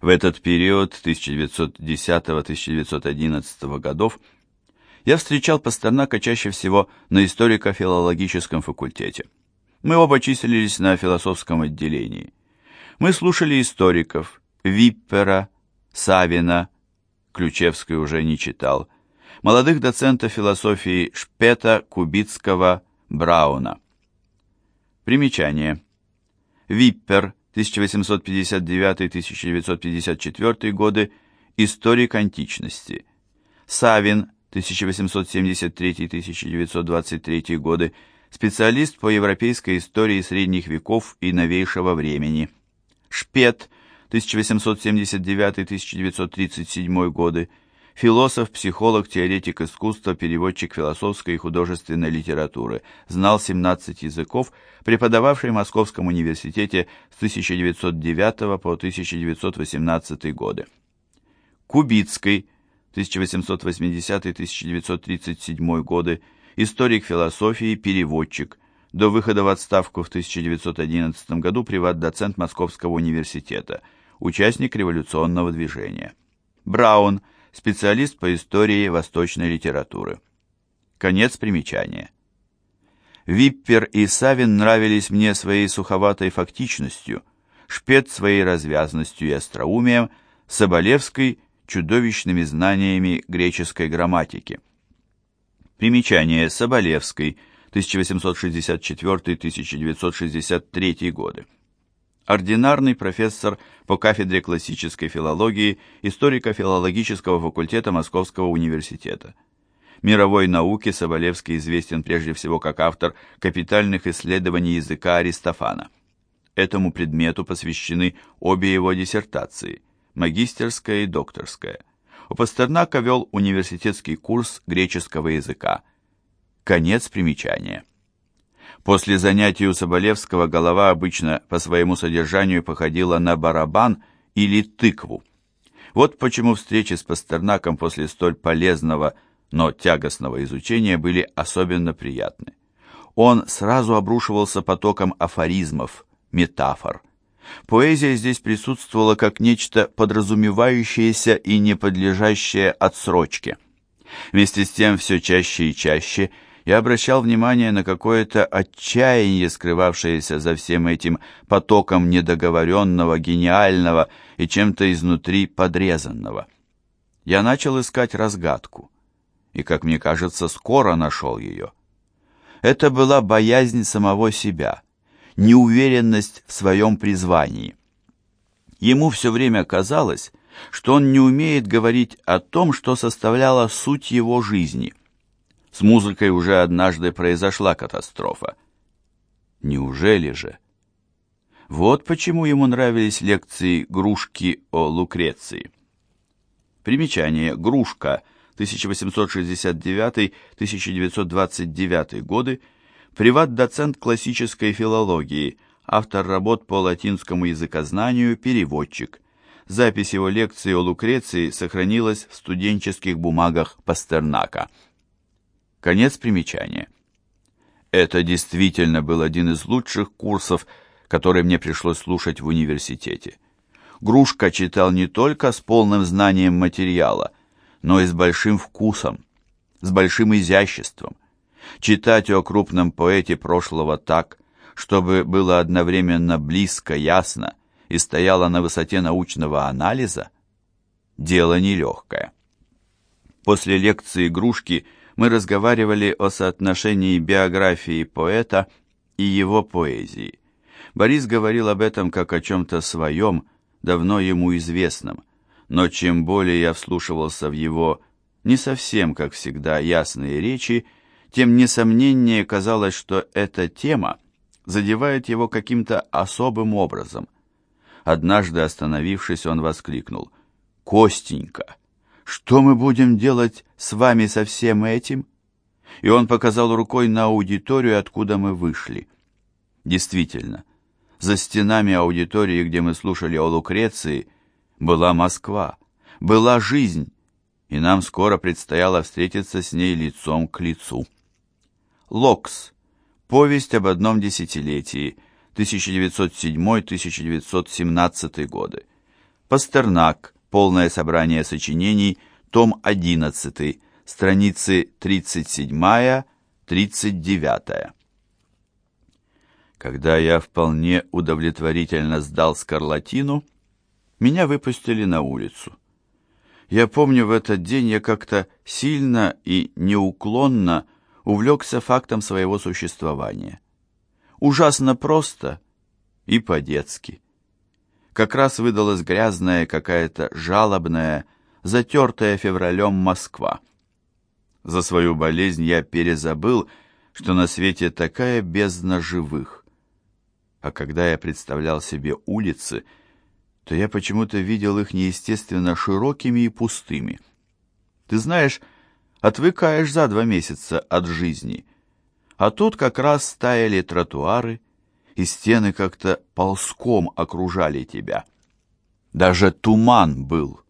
В этот период 1910-1911 годов я встречал Пастернака чаще всего на историко-филологическом факультете. Мы оба числились на философском отделении. Мы слушали историков Виппера, Савина, Ключевский уже не читал, молодых доцентов философии Шпета, Кубицкого, Брауна. Примечание. Виппер, 1859-1954 годы, историк античности. Савин, 1873-1923 годы, специалист по европейской истории средних веков и новейшего времени. Шпет, 1879-1937 годы, философ, психолог, теоретик искусства, переводчик философской и художественной литературы, знал 17 языков, преподававший в Московском университете с 1909 по 1918 годы. Кубицкий, 1880-1937 годы, историк философии, переводчик, до выхода в отставку в 1911 году приват-доцент Московского университета, участник революционного движения. Браун, специалист по истории восточной литературы. Конец примечания. Виппер и Савин нравились мне своей суховатой фактичностью, Шпет своей развязностью и остроумием, Соболевский – чудовищными знаниями греческой грамматики. Примечание Соболевский, 1864-1963 годы. Ординарный профессор по кафедре классической филологии историко-филологического факультета Московского университета. Мировой науке Соболевский известен прежде всего как автор капитальных исследований языка Аристофана. Этому предмету посвящены обе его диссертации, магистерская и докторская. У Пастернака вел университетский курс греческого языка. Конец примечания. После занятий у Соболевского голова обычно по своему содержанию походила на барабан или тыкву. Вот почему встречи с Пастернаком после столь полезного, но тягостного изучения были особенно приятны. Он сразу обрушивался потоком афоризмов, метафор. Поэзия здесь присутствовала как нечто подразумевающееся и не подлежащее отсрочке. Вместе с тем все чаще и чаще – я обращал внимание на какое-то отчаяние, скрывавшееся за всем этим потоком недоговоренного, гениального и чем-то изнутри подрезанного. Я начал искать разгадку, и, как мне кажется, скоро нашел ее. Это была боязнь самого себя, неуверенность в своем призвании. Ему все время казалось, что он не умеет говорить о том, что составляло суть его жизни – с музыкой уже однажды произошла катастрофа. Неужели же? Вот почему ему нравились лекции Грушки о Лукреции. Примечание. Грушка, 1869-1929 годы, приват-доцент классической филологии, автор работ по латинскому языкознанию, переводчик. Запись его лекции о Лукреции сохранилась в студенческих бумагах Пастернака. Конец примечания. Это действительно был один из лучших курсов, который мне пришлось слушать в университете. Грушка читал не только с полным знанием материала, но и с большим вкусом, с большим изяществом. Читать о крупном поэте прошлого так, чтобы было одновременно близко, ясно и стояло на высоте научного анализа, дело нелегкое. После лекции Грушки – мы разговаривали о соотношении биографии поэта и его поэзии. Борис говорил об этом как о чем-то своем, давно ему известном, но чем более я вслушивался в его не совсем, как всегда, ясные речи, тем несомненнее казалось, что эта тема задевает его каким-то особым образом. Однажды, остановившись, он воскликнул «Костенька!» Что мы будем делать с вами со всем этим? И он показал рукой на аудиторию, откуда мы вышли. Действительно, за стенами аудитории, где мы слушали о Лукреции, была Москва, была жизнь, и нам скоро предстояло встретиться с ней лицом к лицу. Локс. Повесть об одном десятилетии, 1907-1917 годы. Пастернак. Полное собрание сочинений. Том 11. Страницы 37-39. Когда я вполне удовлетворительно сдал скарлатину, меня выпустили на улицу. Я помню, в этот день я как-то сильно и неуклонно увлекся фактом своего существования. Ужасно просто и по-детски. Как раз выдалась грязная какая-то жалобная, затертая февралем Москва. За свою болезнь я перезабыл, что на свете такая бездна живых. А когда я представлял себе улицы, то я почему-то видел их неестественно широкими и пустыми. Ты знаешь, отвыкаешь за два месяца от жизни. А тут как раз стояли тротуары, и стены как-то ползком окружали тебя. Даже туман был.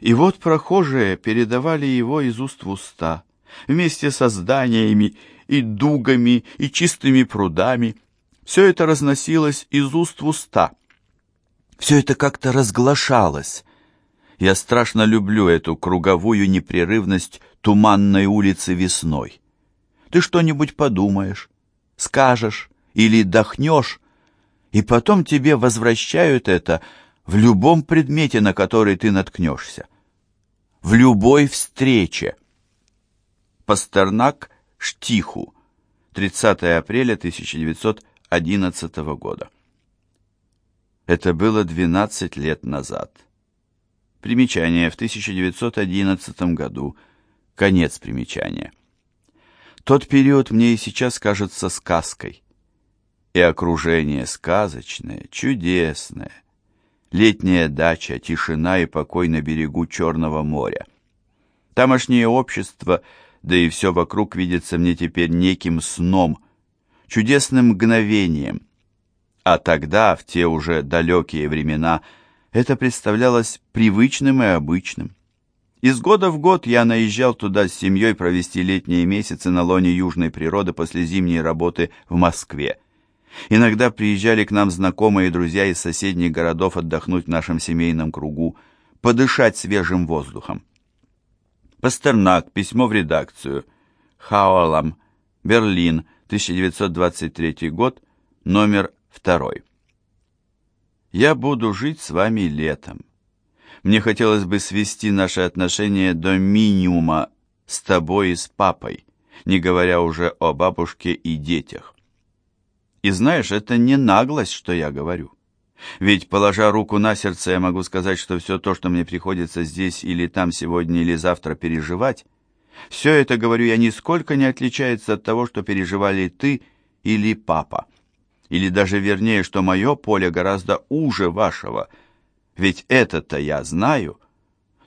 И вот прохожие передавали его из уст в уста, вместе со зданиями и дугами и чистыми прудами. Все это разносилось из уст в уста. Все это как-то разглашалось. Я страшно люблю эту круговую непрерывность туманной улицы весной. Ты что-нибудь подумаешь, скажешь или дохнешь, и потом тебе возвращают это в любом предмете, на который ты наткнешься, в любой встрече. Пастернак Штиху, 30 апреля 1911 года. Это было 12 лет назад. Примечание в 1911 году – Конец примечания. Тот период мне и сейчас кажется сказкой. И окружение сказочное, чудесное. Летняя дача, тишина и покой на берегу Черного моря. Тамошнее общество, да и все вокруг видится мне теперь неким сном, чудесным мгновением. А тогда, в те уже далекие времена, это представлялось привычным и обычным. Из года в год я наезжал туда с семьей провести летние месяцы на лоне южной природы после зимней работы в Москве. Иногда приезжали к нам знакомые и друзья из соседних городов отдохнуть в нашем семейном кругу, подышать свежим воздухом. Пастернак, письмо в редакцию. Хауалам, Берлин, 1923 год, номер второй. Я буду жить с вами летом. Мне хотелось бы свести наши отношения до минимума с тобой и с папой, не говоря уже о бабушке и детях. И знаешь, это не наглость, что я говорю. Ведь, положа руку на сердце, я могу сказать, что все то, что мне приходится здесь или там сегодня или завтра переживать, все это, говорю я, нисколько не отличается от того, что переживали ты или папа. Или даже вернее, что мое поле гораздо уже вашего – ведь это-то я знаю.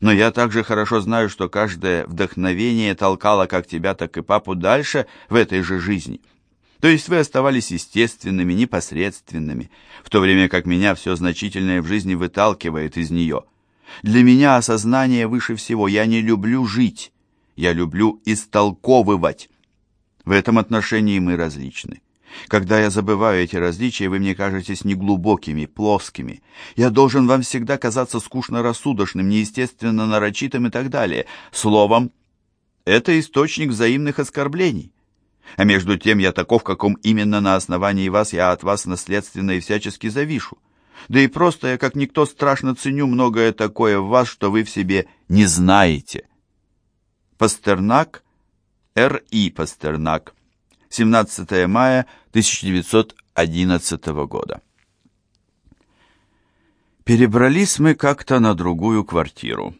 Но я также хорошо знаю, что каждое вдохновение толкало как тебя, так и папу дальше в этой же жизни. То есть вы оставались естественными, непосредственными, в то время как меня все значительное в жизни выталкивает из нее. Для меня осознание выше всего. Я не люблю жить, я люблю истолковывать. В этом отношении мы различны. Когда я забываю эти различия, вы мне кажетесь неглубокими, плоскими. Я должен вам всегда казаться скучно-рассудочным, неестественно нарочитым и так далее. Словом, это источник взаимных оскорблений. А между тем я таков, каком именно на основании вас я от вас наследственно и всячески завишу. Да и просто я, как никто, страшно ценю многое такое в вас, что вы в себе не знаете. Пастернак, Р.И. Пастернак, 17 мая 1911 года. Перебрались мы как-то на другую квартиру.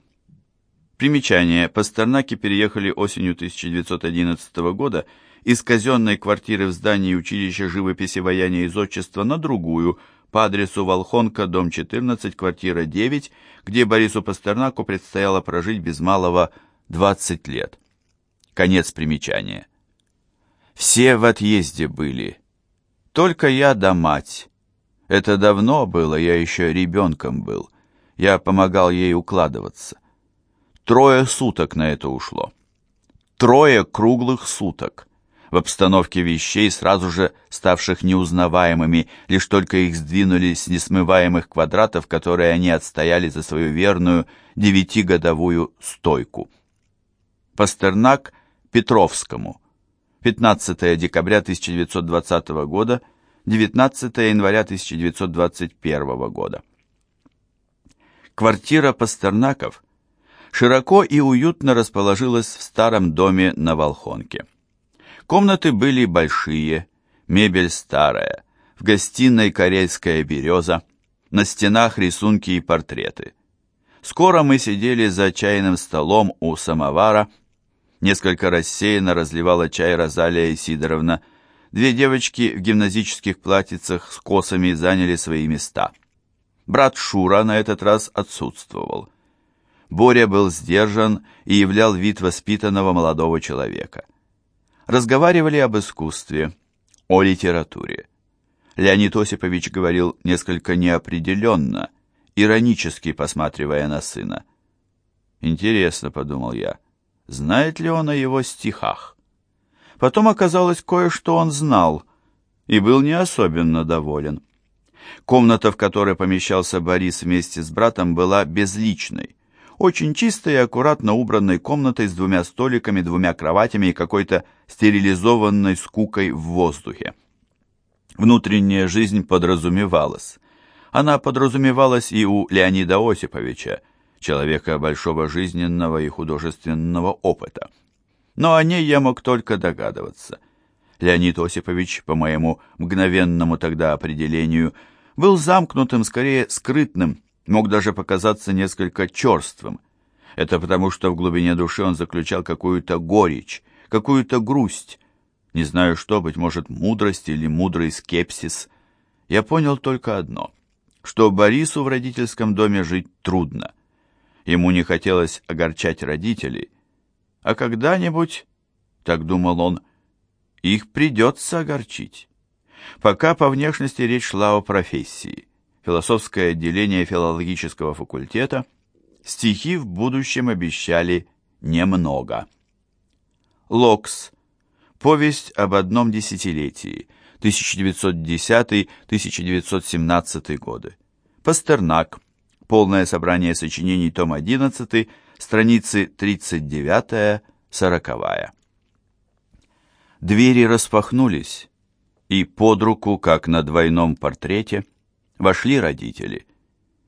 Примечание. Пастернаки переехали осенью 1911 года из казенной квартиры в здании училища живописи вояния из отчества на другую, по адресу Волхонка, дом 14, квартира 9, где Борису Пастернаку предстояло прожить без малого 20 лет. Конец примечания. Все в отъезде были. Только я да мать. Это давно было, я еще ребенком был. Я помогал ей укладываться. Трое суток на это ушло. Трое круглых суток. В обстановке вещей, сразу же ставших неузнаваемыми, лишь только их сдвинули с несмываемых квадратов, которые они отстояли за свою верную девятигодовую стойку. Пастернак Петровскому. 15 декабря 1920 года, 19 января 1921 года. Квартира Пастернаков широко и уютно расположилась в старом доме на Волхонке. Комнаты были большие, мебель старая, в гостиной карельская береза, на стенах рисунки и портреты. Скоро мы сидели за чайным столом у самовара, несколько рассеянно разливала чай Розалия Сидоровна, две девочки в гимназических платьицах с косами заняли свои места. Брат Шура на этот раз отсутствовал. Боря был сдержан и являл вид воспитанного молодого человека разговаривали об искусстве, о литературе. Леонид Осипович говорил несколько неопределенно, иронически посматривая на сына. «Интересно», — подумал я, — «знает ли он о его стихах?» Потом оказалось, кое-что он знал и был не особенно доволен. Комната, в которой помещался Борис вместе с братом, была безличной очень чистой и аккуратно убранной комнатой с двумя столиками, двумя кроватями и какой-то стерилизованной скукой в воздухе. Внутренняя жизнь подразумевалась. Она подразумевалась и у Леонида Осиповича, человека большого жизненного и художественного опыта. Но о ней я мог только догадываться. Леонид Осипович, по моему мгновенному тогда определению, был замкнутым, скорее скрытным, мог даже показаться несколько черствым. Это потому, что в глубине души он заключал какую-то горечь, какую-то грусть. Не знаю что, быть может, мудрость или мудрый скепсис. Я понял только одно, что Борису в родительском доме жить трудно. Ему не хотелось огорчать родителей, а когда-нибудь, так думал он, их придется огорчить. Пока по внешности речь шла о профессии философское отделение филологического факультета, стихи в будущем обещали немного. Локс. Повесть об одном десятилетии, 1910-1917 годы. Пастернак. Полное собрание сочинений, том 11, страницы 39-40. Двери распахнулись, и под руку, как на двойном портрете, вошли родители.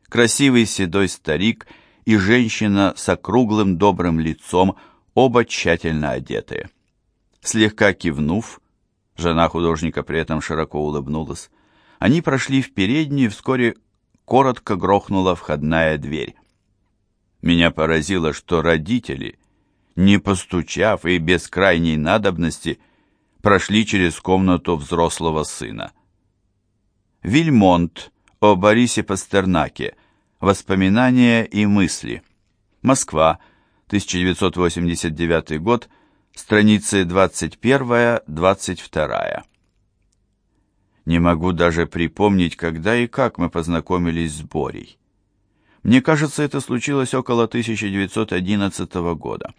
Красивый седой старик и женщина с округлым добрым лицом, оба тщательно одетые. Слегка кивнув, жена художника при этом широко улыбнулась, они прошли в переднюю, и вскоре коротко грохнула входная дверь. Меня поразило, что родители, не постучав и без крайней надобности, прошли через комнату взрослого сына. Вильмонт, о Борисе Пастернаке. Воспоминания и мысли. Москва, 1989 год, страницы 21-22. Не могу даже припомнить, когда и как мы познакомились с Борей. Мне кажется, это случилось около 1911 года.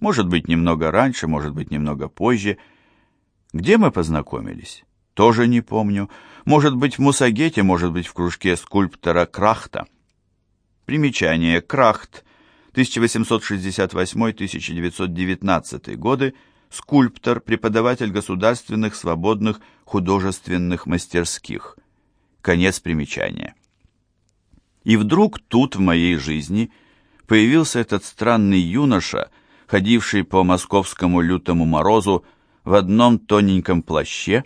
Может быть, немного раньше, может быть, немного позже. Где мы познакомились? Тоже не помню. Может быть, в Мусагете, может быть, в кружке скульптора Крахта. Примечание. Крахт. 1868-1919 годы. Скульптор, преподаватель государственных свободных художественных мастерских. Конец примечания. И вдруг тут в моей жизни появился этот странный юноша, ходивший по московскому лютому морозу в одном тоненьком плаще,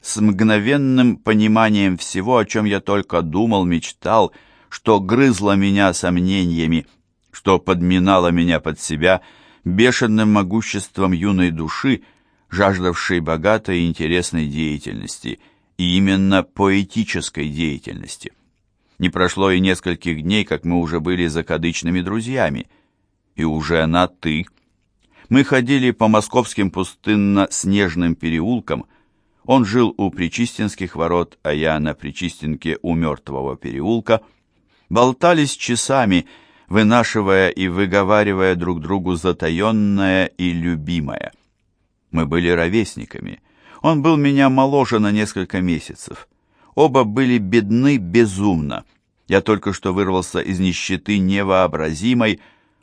с мгновенным пониманием всего, о чем я только думал, мечтал, что грызло меня сомнениями, что подминало меня под себя бешеным могуществом юной души, жаждавшей богатой и интересной деятельности, и именно поэтической деятельности. Не прошло и нескольких дней, как мы уже были закадычными друзьями, и уже на «ты». Мы ходили по московским пустынно-снежным переулкам, он жил у Причистинских ворот, а я на Причистенке у Мертвого переулка. Болтались часами, вынашивая и выговаривая друг другу затаенное и любимое. Мы были ровесниками. Он был меня моложе на несколько месяцев. Оба были бедны безумно. Я только что вырвался из нищеты невообразимой.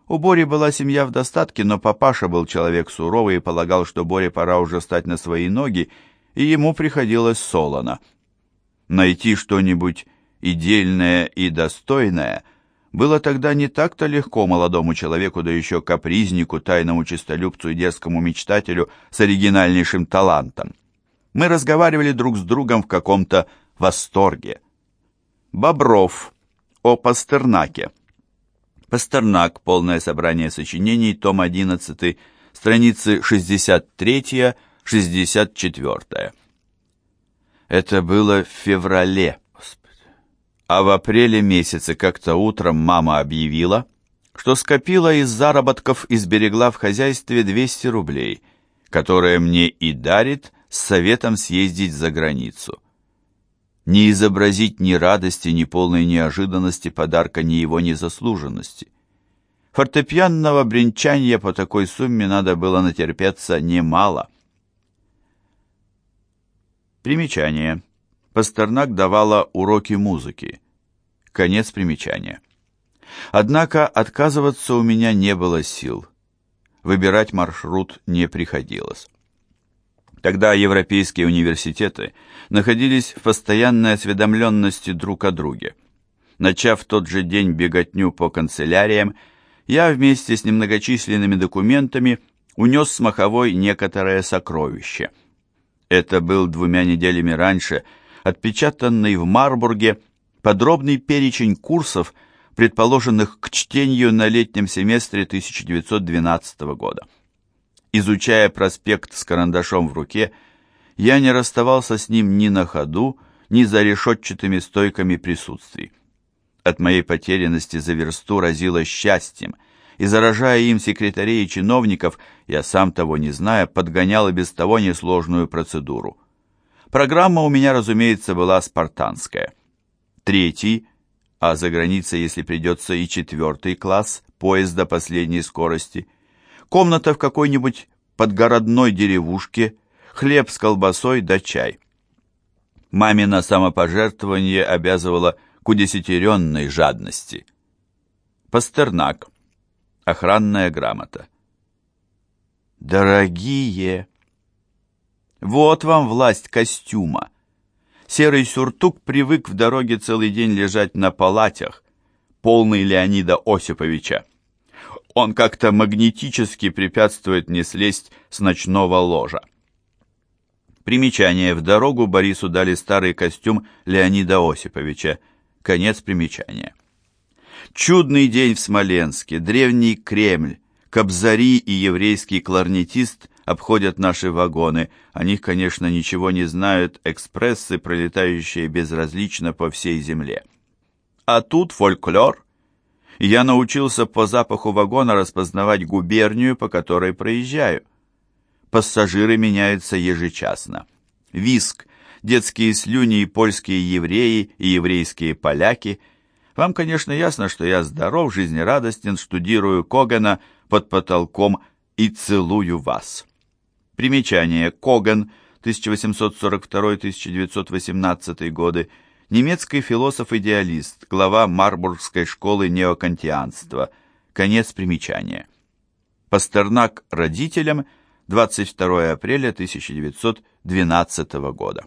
У Бори была семья в достатке, но папаша был человек суровый и полагал, что Боре пора уже стать на свои ноги, и ему приходилось солоно. Найти что-нибудь идельное и достойное было тогда не так-то легко молодому человеку, да еще капризнику, тайному честолюбцу и дерзкому мечтателю с оригинальнейшим талантом. Мы разговаривали друг с другом в каком-то восторге. Бобров о Пастернаке. Пастернак. Полное собрание сочинений. Том 11. Страницы 63-64. Это было в феврале. А в апреле месяце как-то утром мама объявила, что скопила из заработков и сберегла в хозяйстве 200 рублей, которые мне и дарит с советом съездить за границу. Не изобразить ни радости, ни полной неожиданности подарка, ни его незаслуженности. Фортепианного бренчания по такой сумме надо было натерпеться немало. Примечание. Пастернак давала уроки музыки. Конец примечания. Однако отказываться у меня не было сил. Выбирать маршрут не приходилось. Тогда европейские университеты находились в постоянной осведомленности друг о друге. Начав тот же день беготню по канцеляриям, я вместе с немногочисленными документами унес с Маховой некоторое сокровище. Это был двумя неделями раньше отпечатанный в Марбурге подробный перечень курсов, предположенных к чтению на летнем семестре 1912 года. Изучая проспект с карандашом в руке, я не расставался с ним ни на ходу, ни за решетчатыми стойками присутствий. От моей потерянности за версту разило счастьем, и, заражая им секретарей и чиновников, я сам того не зная, подгонял и без того несложную процедуру. Программа у меня, разумеется, была спартанская. Третий, а за границей, если придется, и четвертый класс поезда последней скорости – комната в какой-нибудь подгородной деревушке, хлеб с колбасой да чай. Мамино самопожертвование обязывало к удесятеренной жадности. Пастернак. Охранная грамота. Дорогие! Вот вам власть костюма. Серый сюртук привык в дороге целый день лежать на палатях, полный Леонида Осиповича он как-то магнетически препятствует мне слезть с ночного ложа. Примечание. В дорогу Борису дали старый костюм Леонида Осиповича. Конец примечания. Чудный день в Смоленске, древний Кремль, кобзари и еврейский кларнетист обходят наши вагоны. О них, конечно, ничего не знают экспрессы, пролетающие безразлично по всей земле. А тут фольклор, я научился по запаху вагона распознавать губернию, по которой проезжаю. Пассажиры меняются ежечасно. Виск, детские слюни и польские евреи и еврейские поляки. Вам, конечно, ясно, что я здоров, жизнерадостен, штудирую Когана под потолком и целую вас. Примечание. Коган, 1842-1918 годы, немецкий философ-идеалист, глава Марбургской школы неокантианства. Конец примечания. Пастернак родителям 22 апреля 1912 года.